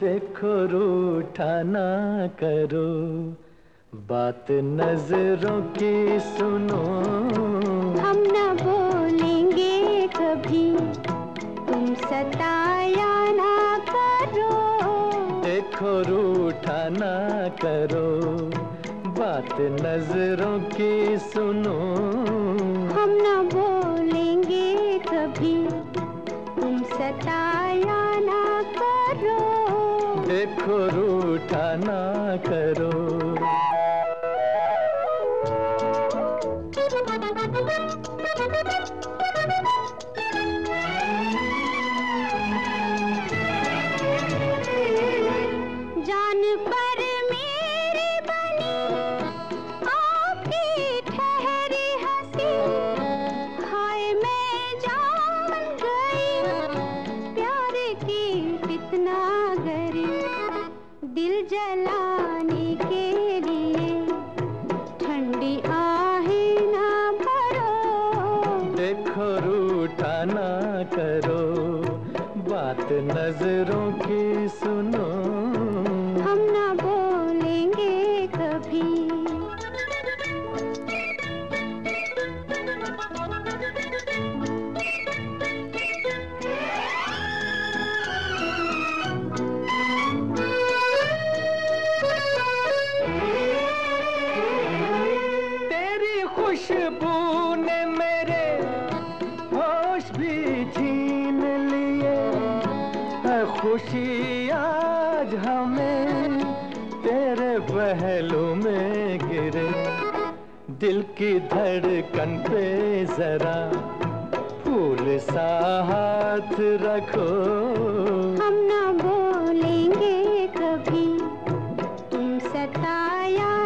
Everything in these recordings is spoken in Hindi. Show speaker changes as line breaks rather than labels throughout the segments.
देखो रूठा ना करो। बात नज़रों की सुनो।
हम ना बोलेंगे कभी। तुम सताया ना करो।
देखो रूठा ना करो। बात नज़रों की सुनो।
हम ना बोलेंगे कभी। तुम करो
देखो रूठा ना करो।
जान पर कितना गरी दिल जलाने के लिए ठंडी आहे ना भरो
देखो रूठा ना करो, बात नज़रों की सुनो। खुशबू ने मेरे, होश भी छीन लिए। है खुशी आज हमें, तेरे पहलू में गिरे। दिल की धड़कन पे जरा फूल सा हाथ रखो।
हम ना बोलेंगे कभी तुम सताया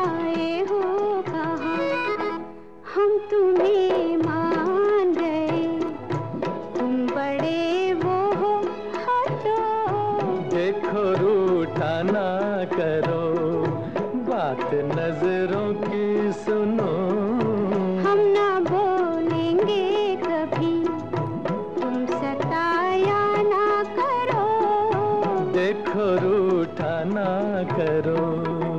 देखो रूठा ना करो